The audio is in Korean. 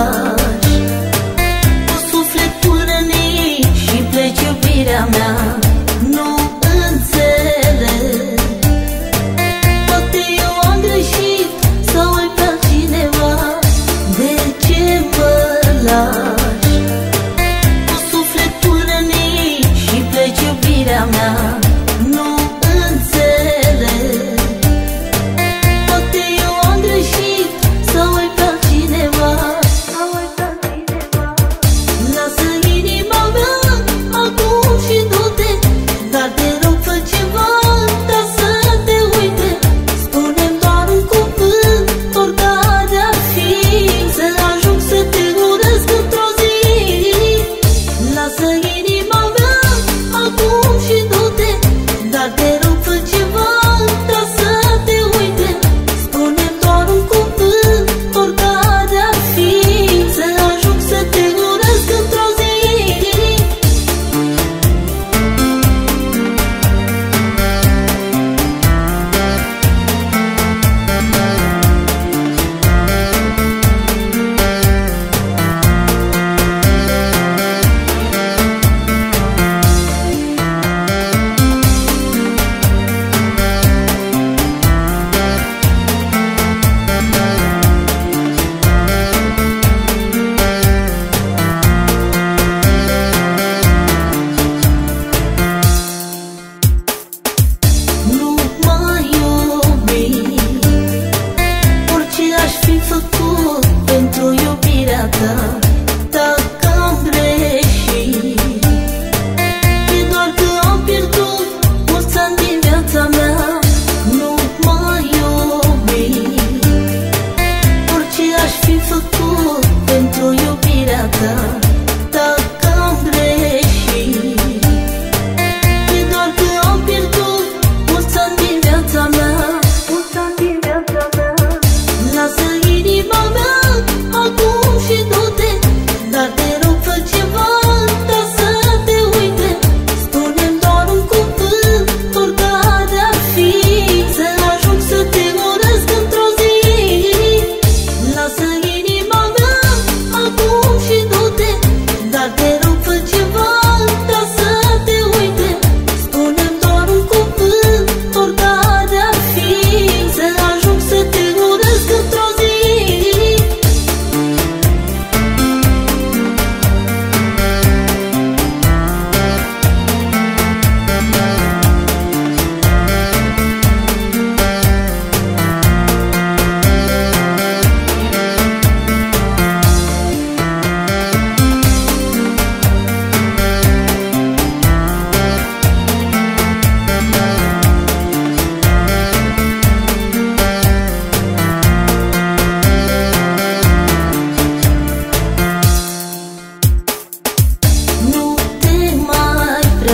나